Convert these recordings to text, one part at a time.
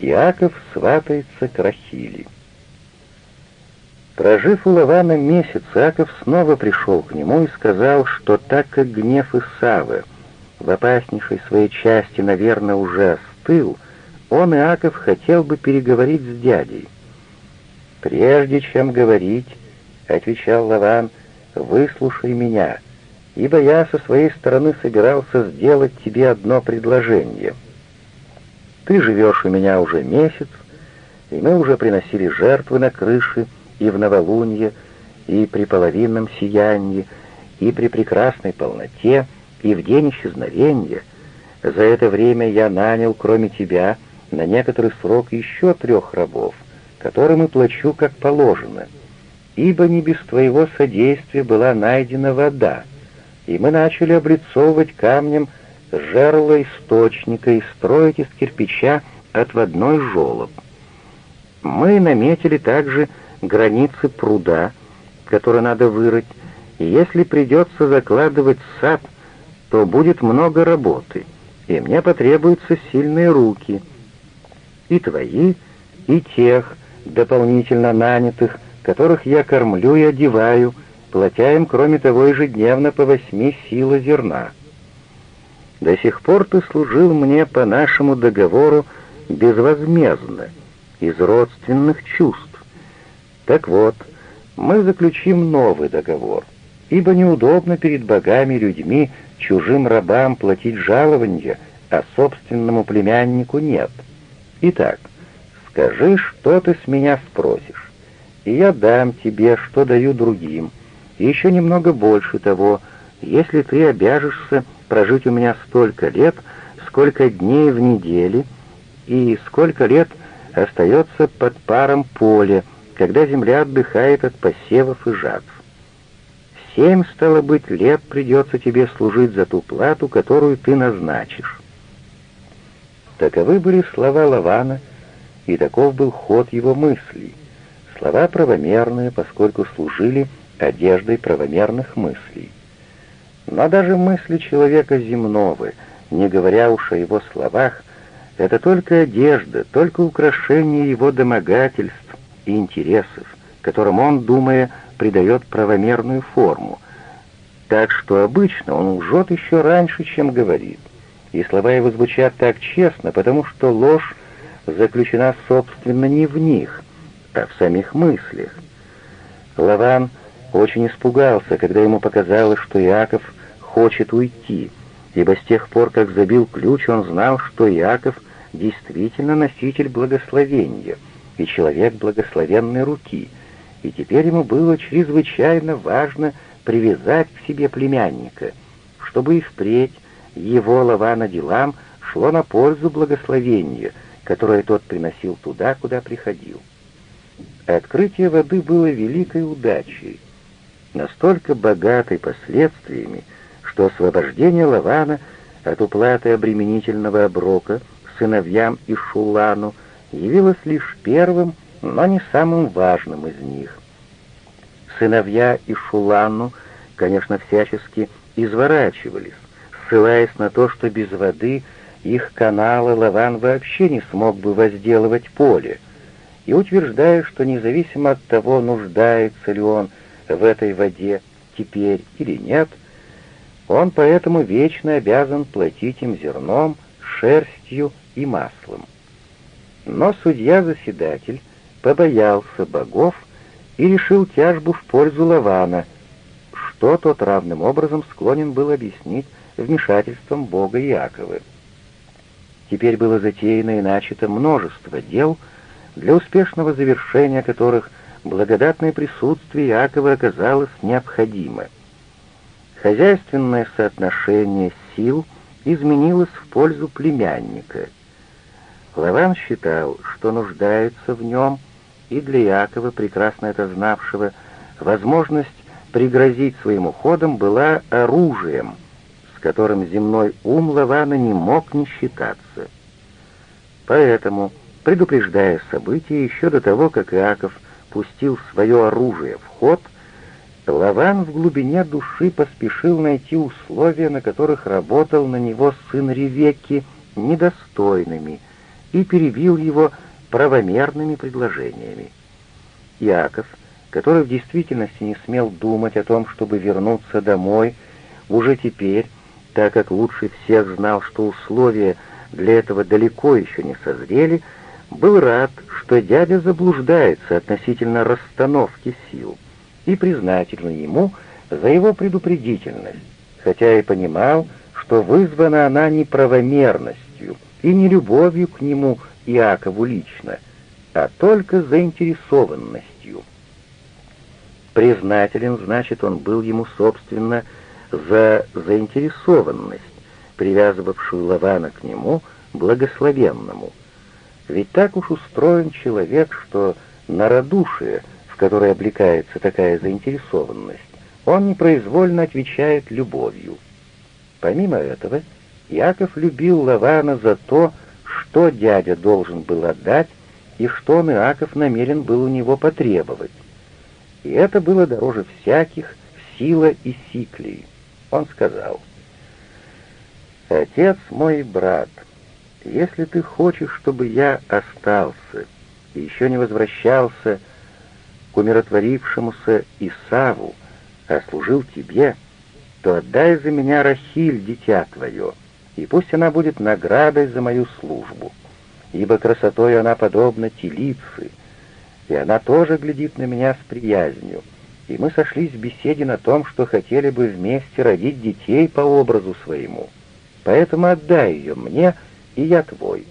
Иаков сватается к Рахили. Прожив у Лавана месяц, Иаков снова пришел к нему и сказал, что так как гнев Исавы в опаснейшей своей части, наверное, уже остыл, он, Иаков, хотел бы переговорить с дядей. «Прежде чем говорить, — отвечал Лаван, — выслушай меня, ибо я со своей стороны собирался сделать тебе одно предложение. Ты живешь у меня уже месяц, и мы уже приносили жертвы на крыше, — и в новолунье, и при половинном сиянии, и при прекрасной полноте, и в день исчезновения. За это время я нанял, кроме тебя, на некоторый срок еще трех рабов, которым и плачу как положено. Ибо не без твоего содействия была найдена вода, и мы начали облицовывать камнем жерло источника и строить из кирпича отводной желоб. Мы наметили также границы пруда, который надо вырыть, и если придется закладывать сад, то будет много работы, и мне потребуются сильные руки, и твои, и тех, дополнительно нанятых, которых я кормлю и одеваю, платя им, кроме того, ежедневно по восьми сила зерна. До сих пор ты служил мне по нашему договору безвозмездно, из родственных чувств. Так вот, мы заключим новый договор, ибо неудобно перед богами и людьми чужим рабам платить жалования, а собственному племяннику нет. Итак, скажи, что ты с меня спросишь, и я дам тебе, что даю другим, и еще немного больше того, если ты обяжешься прожить у меня столько лет, сколько дней в неделе, и сколько лет остается под паром поле, когда земля отдыхает от посевов и жатв. Семь, стало быть, лет придется тебе служить за ту плату, которую ты назначишь. Таковы были слова Лавана, и таков был ход его мыслей. Слова правомерные, поскольку служили одеждой правомерных мыслей. Но даже мысли человека земного, не говоря уж о его словах, это только одежда, только украшение его домогательств, и интересов, которым он, думая, придает правомерную форму. Так что обычно он лжет еще раньше, чем говорит. И слова его звучат так честно, потому что ложь заключена, собственно, не в них, а в самих мыслях. Лаван очень испугался, когда ему показалось, что Иаков хочет уйти, ибо с тех пор, как забил ключ, он знал, что Иаков действительно носитель благословения — и человек благословенной руки, и теперь ему было чрезвычайно важно привязать к себе племянника, чтобы и впредь его Лавана делам шло на пользу благословения, которое тот приносил туда, куда приходил. Открытие воды было великой удачей, настолько богатой последствиями, что освобождение Лавана от уплаты обременительного оброка сыновьям и Шулану явилось лишь первым, но не самым важным из них. Сыновья и Шулану, конечно, всячески изворачивались, ссылаясь на то, что без воды их канала Лаван вообще не смог бы возделывать поле, и утверждая, что независимо от того, нуждается ли он в этой воде теперь или нет, он поэтому вечно обязан платить им зерном, шерстью и маслом. Но судья-заседатель побоялся богов и решил тяжбу в пользу Лавана, что тот равным образом склонен был объяснить вмешательством бога Иакова. Теперь было затеяно и начато множество дел, для успешного завершения которых благодатное присутствие Иакова оказалось необходимо. Хозяйственное соотношение сил изменилось в пользу племянника — Лаван считал, что нуждается в нем, и для Якова, прекрасно это знавшего, возможность пригрозить своим уходом была оружием, с которым земной ум Лавана не мог не считаться. Поэтому, предупреждая события еще до того, как Иаков пустил свое оружие в ход, Лаван в глубине души поспешил найти условия, на которых работал на него сын Ревекки, недостойными — и перебил его правомерными предложениями. Яков, который в действительности не смел думать о том, чтобы вернуться домой, уже теперь, так как лучше всех знал, что условия для этого далеко еще не созрели, был рад, что дядя заблуждается относительно расстановки сил, и признателен ему за его предупредительность, хотя и понимал, что вызвана она неправомерностью и не любовью к нему Иакову лично, а только заинтересованностью. Признателен, значит, он был ему, собственно, за заинтересованность, привязывавшую Лавана к нему, благословенному. Ведь так уж устроен человек, что на радушие, в которое облекается такая заинтересованность, он непроизвольно отвечает любовью. Помимо этого, Яков любил Лавана за то, что дядя должен был отдать и что он, Иаков, намерен был у него потребовать. И это было дороже всяких сила и сиклей. Он сказал, «Отец мой брат, если ты хочешь, чтобы я остался и еще не возвращался к умиротворившемуся Исаву, а служил тебе, то отдай за меня Рахиль, дитя твое, и пусть она будет наградой за мою службу, ибо красотой она подобна телице, и она тоже глядит на меня с приязнью, и мы сошлись в беседе на том, что хотели бы вместе родить детей по образу своему. Поэтому отдай ее мне, и я твой».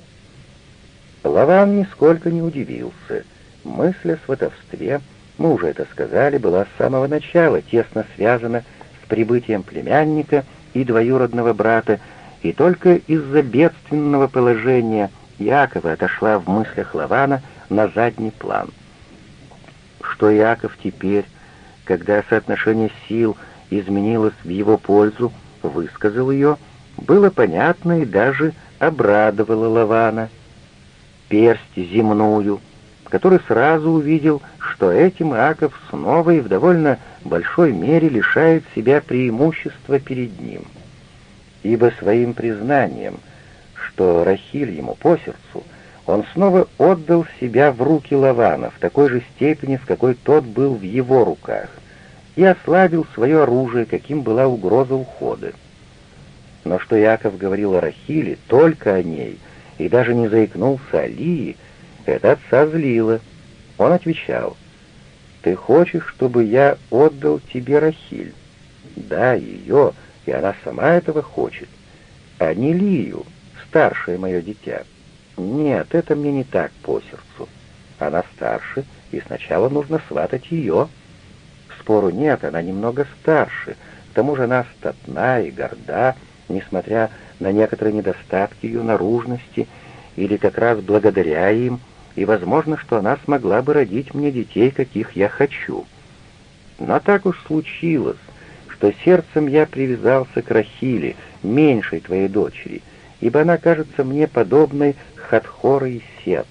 Лаван нисколько не удивился. Мысль о сватовстве, мы уже это сказали, была с самого начала тесно связана с прибытием племянника и двоюродного брата, и только из-за бедственного положения Якова отошла в мыслях Лавана на задний план. Что Яков теперь, когда соотношение сил изменилось в его пользу, высказал ее, было понятно и даже обрадовало Лавана. Персть земную, который сразу увидел, что этим Иаков снова и в довольно большой мере лишает себя преимущества перед ним — ибо своим признанием, что Рахиль ему по сердцу, он снова отдал себя в руки Лавана в такой же степени, в какой тот был в его руках, и ослабил свое оружие, каким была угроза ухода. Но что Яков говорил о Рахиле, только о ней, и даже не заикнулся о Лии, это отца злило. Он отвечал, «Ты хочешь, чтобы я отдал тебе Рахиль?» «Да, ее, и она сама этого хочет, а не Лию, старшее мое дитя. Нет, это мне не так по сердцу. Она старше, и сначала нужно сватать ее. Спору нет, она немного старше, к тому же она статна и горда, несмотря на некоторые недостатки ее наружности, или как раз благодаря им, и возможно, что она смогла бы родить мне детей, каких я хочу. Но так уж случилось, что сердцем я привязался к Рахиле, меньшей твоей дочери, ибо она кажется мне подобной Хатхора и Сет.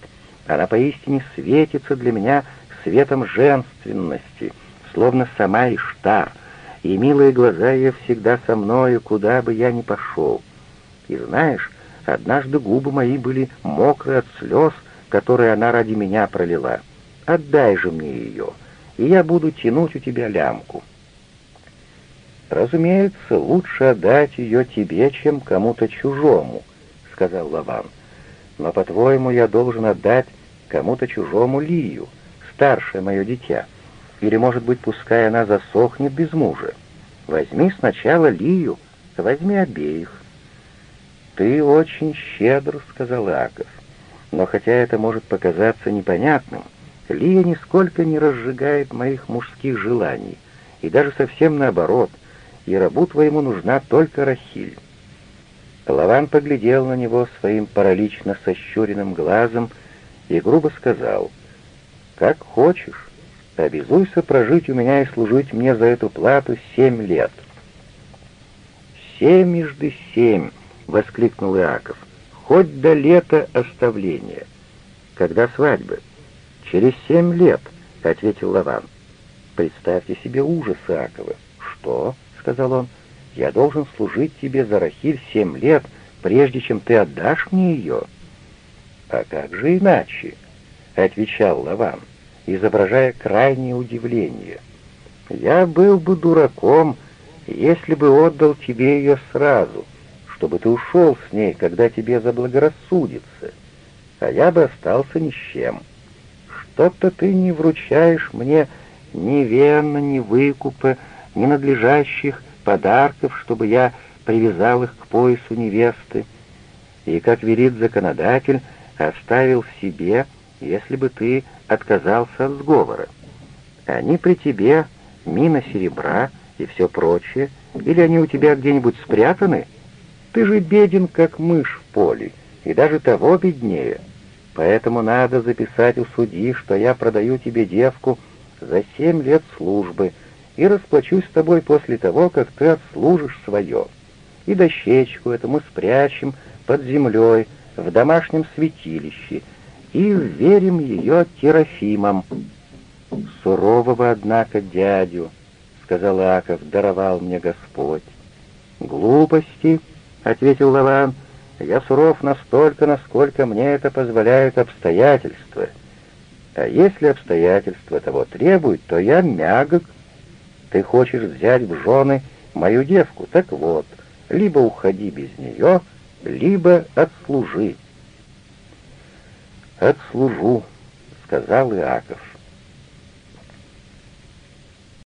Она поистине светится для меня светом женственности, словно сама Иштар, и милые глаза ее всегда со мною, куда бы я ни пошел. И знаешь, однажды губы мои были мокрые от слез, которые она ради меня пролила. Отдай же мне ее, и я буду тянуть у тебя лямку. «Разумеется, лучше отдать ее тебе, чем кому-то чужому», — сказал Лаван. «Но, по-твоему, я должен отдать кому-то чужому Лию, старшее мое дитя. Или, может быть, пускай она засохнет без мужа. Возьми сначала Лию, возьми обеих». «Ты очень щедр», — сказал Аков. «Но хотя это может показаться непонятным, Лия нисколько не разжигает моих мужских желаний, и даже совсем наоборот — и рабу твоему нужна только Рахиль». Лаван поглядел на него своим паралично сощуренным глазом и грубо сказал, «Как хочешь, обязуйся прожить у меня и служить мне за эту плату семь лет». «Семежды семь!» — воскликнул Иаков. «Хоть до лета оставления». «Когда свадьбы?» «Через семь лет», — ответил Лаван. «Представьте себе ужас Иакова». «Что?» — сказал он, — «я должен служить тебе за Рахиль семь лет, прежде чем ты отдашь мне ее». «А как же иначе?» — отвечал Лаван, изображая крайнее удивление. «Я был бы дураком, если бы отдал тебе ее сразу, чтобы ты ушел с ней, когда тебе заблагорассудится, а я бы остался ни с чем. Что-то ты не вручаешь мне ни вена, ни выкупа, ни надлежащих подарков, чтобы я привязал их к поясу невесты, и, как велит законодатель, оставил в себе, если бы ты отказался от сговора. Они при тебе, мина серебра и все прочее, или они у тебя где-нибудь спрятаны? Ты же беден, как мышь в поле, и даже того беднее. Поэтому надо записать у судьи, что я продаю тебе девку за семь лет службы и расплачусь с тобой после того, как ты отслужишь свое. И дощечку эту мы спрячем под землей в домашнем святилище и верим ее Терафимам. Сурового, однако, дядю, — сказал Аков, — даровал мне Господь. Глупости, — ответил Лаван, — я суров настолько, насколько мне это позволяют обстоятельства. А если обстоятельства того требуют, то я мягок. Ты хочешь взять в жены мою девку, так вот, либо уходи без нее, либо отслужи. «Отслужу», — сказал Иаков.